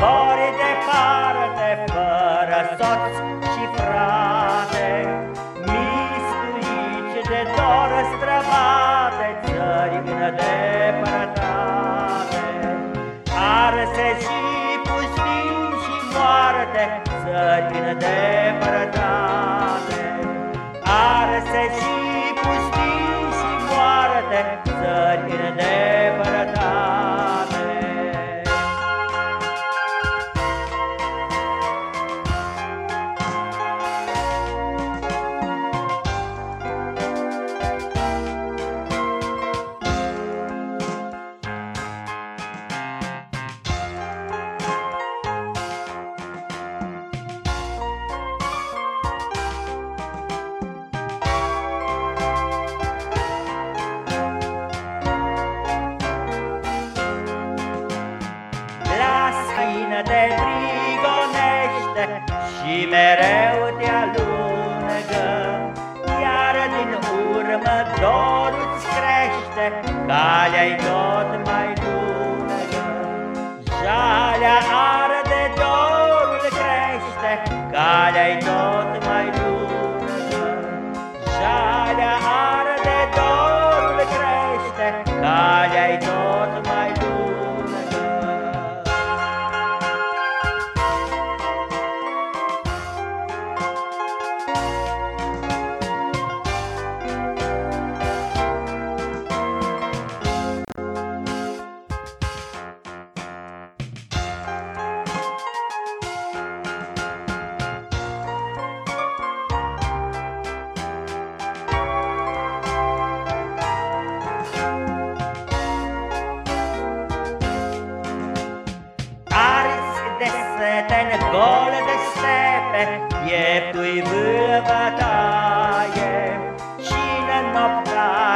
zbori departe fără soț și frate, Mistuici de dor străbate țări îndepărtate, Arse și pustii și moarte, țări îndepărtate, Arse și pustii și moarte, țări îndepărtate. Și mereu te alungă, Iar din urmă dorul-ți crește, calea-i tot mai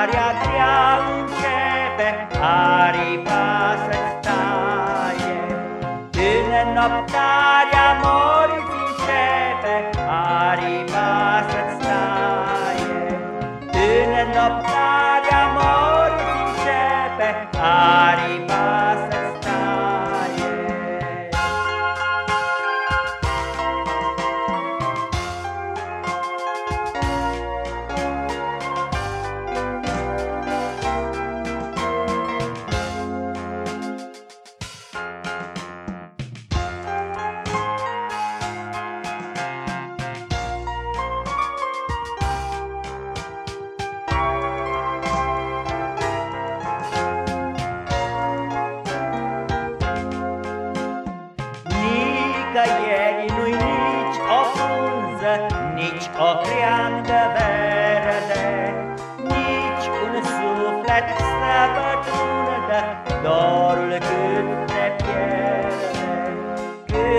noptarea grea începe, aripa să-ți taie. În noptarea morți începe, aripa să-ți taie. În noptarea morți începe, aripa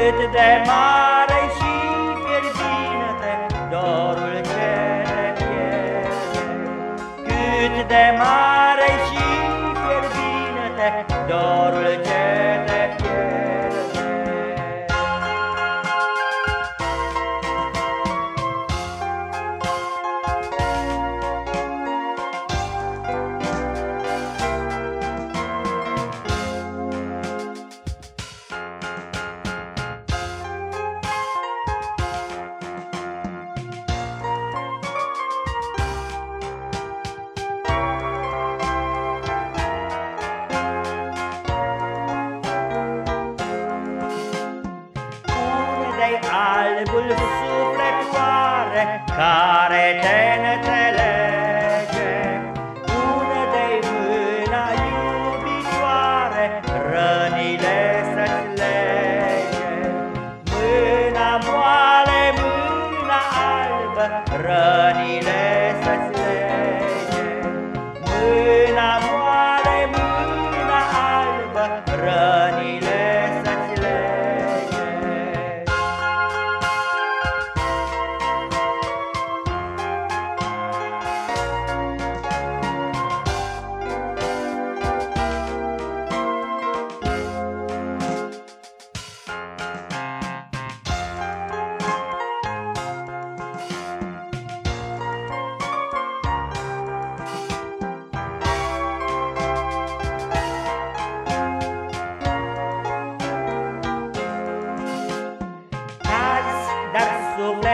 Cât de mare care te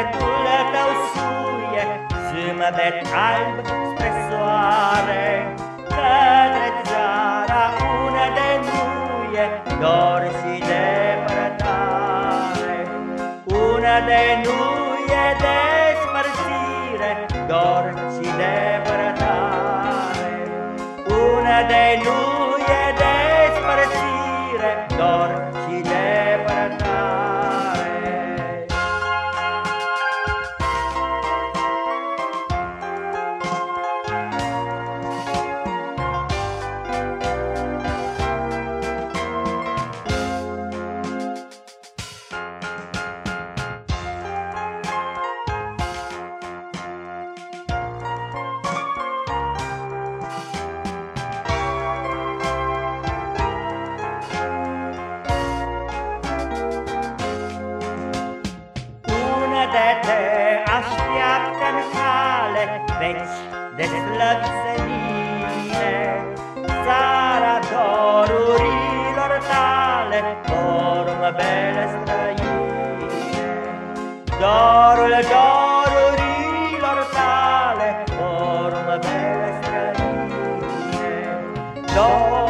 Dragule tău suie zâmbet alb spre soare. Către țara una de nuie Dor și depărtare Una de nuie de spărțire Dor și depărtare Una de nuie Porumbele străine. Dorul dorurilor tale Porumbele străine. Dorul